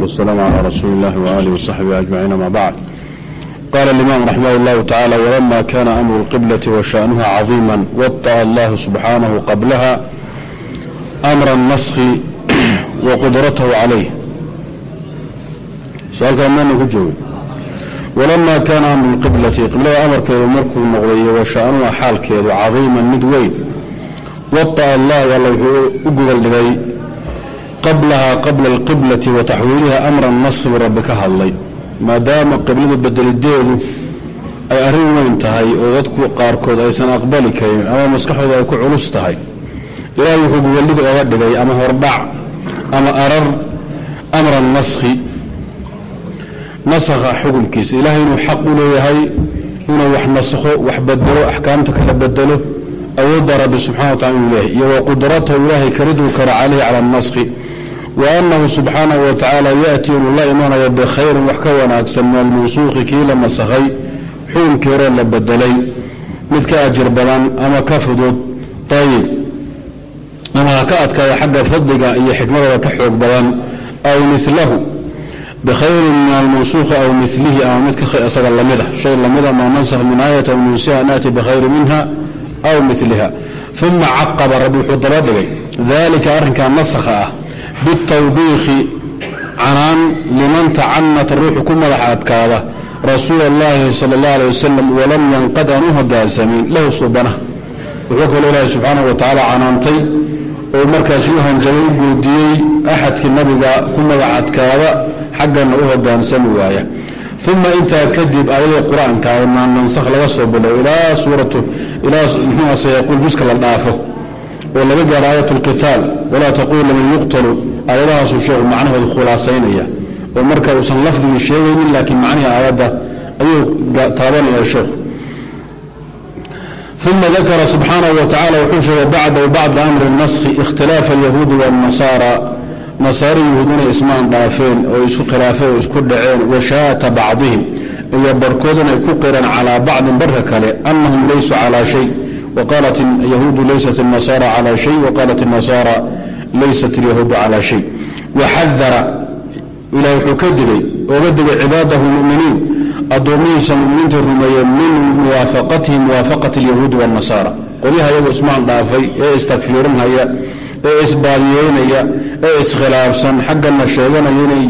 والسلام على رسول الله وآله وصحبه أجمعين ما بعد. قال الإمام رحمه الله تعالى ولما كان أمر القبلة وشأنها عظيما وطأ الله سبحانه قبلها أمر النسخ وقدرته عليه. su'aalkaan maana ku joogay walamaa kaana amru lqiblati qiblada amarkeedu markuu noqday washa-anuha xaalkeedu cadiiman mid weyn wada'a allah alla wuxuu u gogol dhigay qablahaa qabla alqiblati wa taxwiiliha amran naskhi buu rabbi ka hadlay. Maadaama qiblada bedelideedu ay arrin weyn tahay oo dadku qaarkood aysan aqbali karin ama maskaxooda ay ku culus tahay ilaahay wuxuu gogoldhig oga dhigay ama hordhac ama arar amran naskhi nasakha xukunkiisa. Ilaahay inuu xaq u leeyahay inuu wax nasakho wax bedelo axkaamta kala bedelo awoodda rabbi subxana wa tacala inuu leeyahay iyo wa qudratahu ilaahay kariduu kara calayhi cala alnaskhi wa annahu subxaanahu wa tacaala yaati inuu la imanayo bikhayrin wax ka wanaagsan min almansuuqi kii la nasakhay xukunkii horee la bedelay mid ka ajir badan ama ka fudud ayib ama ha ka adkaada xagga fadliga iyo xikmadooda ka xoog badan aw milahu bkhayri min almansuuqi aw milihi ama mid isaga lamida shay lamida ma nansakh min aayat aw nunsiha naati bikhayri minha aw miliha uma caqaba rabbi wuxuu daba dhigay dalika arrinkaa nasakha ah bitawbiikhi canaan liman tacanat ruuxu ku madaxa adkaada rasuula اllahi sal اllah alيه wasalam walam yanqad aan u hogaansamin lahu subana wuxuu kaloo ilaahay subxaanaه wa tacaala canaantay oo markaas u hanjabay u goodiyey axadkii nabiga ku madax adkaada xaggana u hogaansami waaya uma intaa kadib ayadii qur-aanka ee maanansakh laga soo bilow ilaa suuratu ilaa muxuua sayaquul juska la dhaafo oo laga gaaro aayat lqitaal walaa taqulu liman yuqtalu aayadahaasuu sheekhu macnahooda khulaasaynaya oo marka uusan lafdigii sheegaynin laakiin macnihii aayadda ayuu taabanaya sheekhu uma dakara subxaanahu wa wuxuu sheegay bacdahu bacda amri naskhi ikhtilaafa alyahuudi waاnnasaara nasaari inay ismaan dhaafeen oo isku khilaafeen oo isku dhaceen washaata bacdihim iyo barhkood inay ku qireen calaa bacdin barka kale anahum laysuu calaa shay waqaalat yahuudu laysat nasaara calaa shay waqaalat nasaara laysat alyahuudu calaa shay waxadara ilah wuxuu ka digay oga digay cibaadahu muminiin addoomihiisa muminiinta rumeeyeen min muwaafaqatihim muwaafaqati alyahuudi waاnnasaara qolyaha iyagu ismaan dhaafay ee istakfiirinhaya ee isbaadiyeynaya ee iskhilaafsan xaggana sheeganaya inay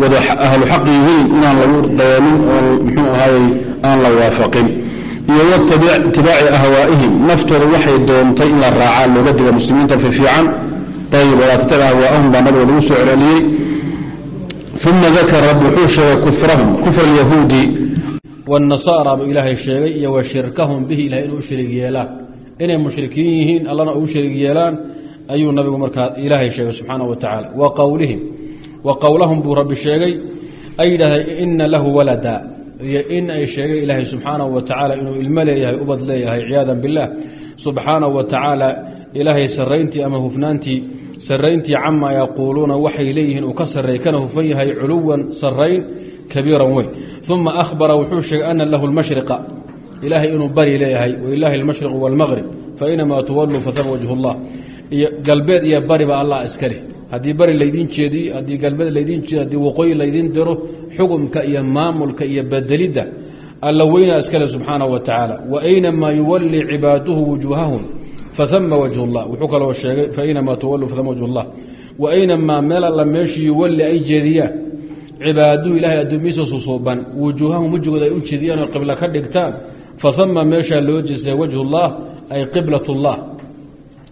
wada ahlu xaq yihiin inaan lagu daynin oo mxuu ahaay aan la waafaqin iyo watibaaci ahwaa'ihim. Naftooda waxay doontay in la raacaa looga diga muslimiinta fi fiican. Ayib walaa tatabic ahwaa'ahum baa nabiga lagu soo celceliyey. Uma dakara wuxuu sheegay kufrahum kufra alyahuudi. Wاnasaara buu ilaahay sheegay iyo wa shirkahum bihi ilahay inuu u shariig inay mushrikiin yihiin allana uu shariig yeelaan ayuu nabigu markaa ilaahay sheegay subxaanaه wa tacaala. Wa qowlihim wa qowlahum buu rabbi sheegay ay yidhahdeen ina lahu walada iyo in ay sheegay ilaahay subxaanahu wa tacaala inuu ilmo leeyahay ubad leeyahay ciyaadan billaah. Subxaanahu wa tacaala ilaahay sarayntii ama hufnaantii sarayntii camaa yaquuluuna waxay leeyihiin uu ka sarreey kana hufan yahay culuwan sarrayn kabiiran weyn. Uma ahbara wuxuu sheegay ana lahu lmashriqa ilaahay inuu bari leeyahay walilaahi almashriqu waalmaqrib fainamaa tuwalluu fatafa wajhu llah iyo galbeed iyo bariba allah iska leh haddii bari laydiin jeediyo haddii galbeed laydiin jeediyo haddii waqooyi laydiin diro xukumka iyo maamulka iyo bedelidda alla weynaa iska leh subxaanaه wa tacaala waaynamaa yuwalii cibaaduhu wujuuhahum faama wajh اllah wuxuu kaloo sheegay fainamaa tuwaluu faama wajh اllah waaynamaa meel alla meeshii yuwali ay jeediyaan cibaaduhu ilahay addoomiyiisa susuuban wujuuhahum wejigooda ay u jeediyaan oo qiblo ka dhigtaan faama meeshaa loo jeestay wajh اllah ay qiblat اllah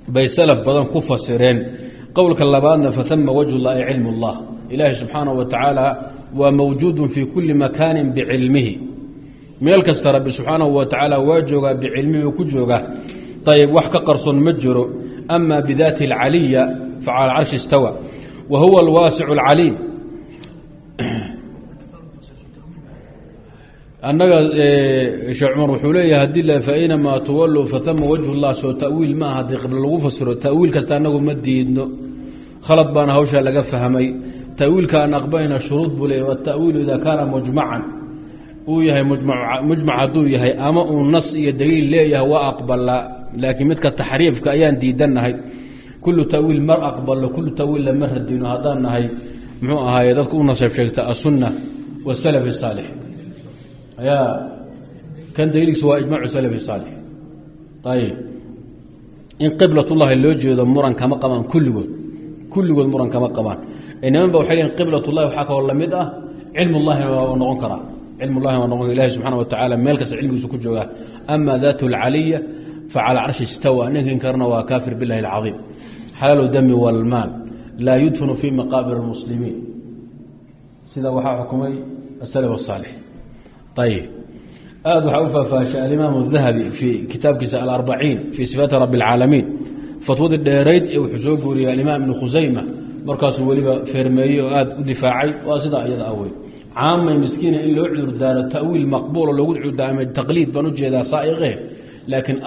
bay salaf badan ku fasireen qowlka labaadna faama wajh llah ay cilm اllah ilaahi subxaanaه wa tacaala waa mawjuudu fii kuli makaanin bicilmihi meel kasta rabbi subxaanahu wa tacaala waa joogaa bicilmihi uu ku joogaa ayb wax ka qarsoon ma jiro ama bidaati اlcaliya facala carshi istawa wa huwa alwaasic اlcaliim annaga sheekh cumar wuxuu leeyahay haddii la fainamaa tuwaluu fatama wajh llah soo tawiil ma aha haddii qiblo lagu fasiro tawiil kasta annagu ma diidno khalad baana hawshaa laga fahmay. Tawiilka aan aqbalana shuruud buu leeya atawiilu idaa kaana mujmacan uu yahay mujmac hadduu yahay ama uu nas iyo daliil leeyahay waa aqbalaa laakiin midka taxriifka ayaan diidannahay. Kullu tawiil mar aqbalo kullu tawiil lama radino haddaan nahay muxuu ahaaye dadku u naseeb sheegta asunna wasalaf saalix. Ayaa kan daliilkiis waa ijmacu salafi saalix. Ayib in qiblatullaahi loo jeedo muran kama qabaan kulligood kulligood muran kama qabaan. Inamanba waxay leeyiin qiblatullahi waxaa kaloo la mid ah cilmullahina waa noqon karaa. Cilmullahina waa noqon ilahi subxana wa tacaala meel kasta cilmigiisu ku joogaa. Ama daatu alcaliya fa cala carshi istawa ninkan karna waa kaafir billahi alcadiim. Xalaalu dami walmaal laa yudfanu fii maqaabir almuslimiin. Sida waxaa xukumay asalaf asaalix ayib aad waxaa u faahfaashay alimaam dahabi fii kitaabkiisa alrbaciin fii sifaati rabi اlcaalamiin fatwadii dheerayd ee wuxuu soo guuriyey alimaam ibnu khusayma markaasuu weliba feermeeyey oo aad u difaacay. Waa sidaa iyada awey caamay miskiina in loo cudurdaaro tawiil maqbuulo loogu cudurdaarmay taqliid baan u jeedaa saaiqe laakiin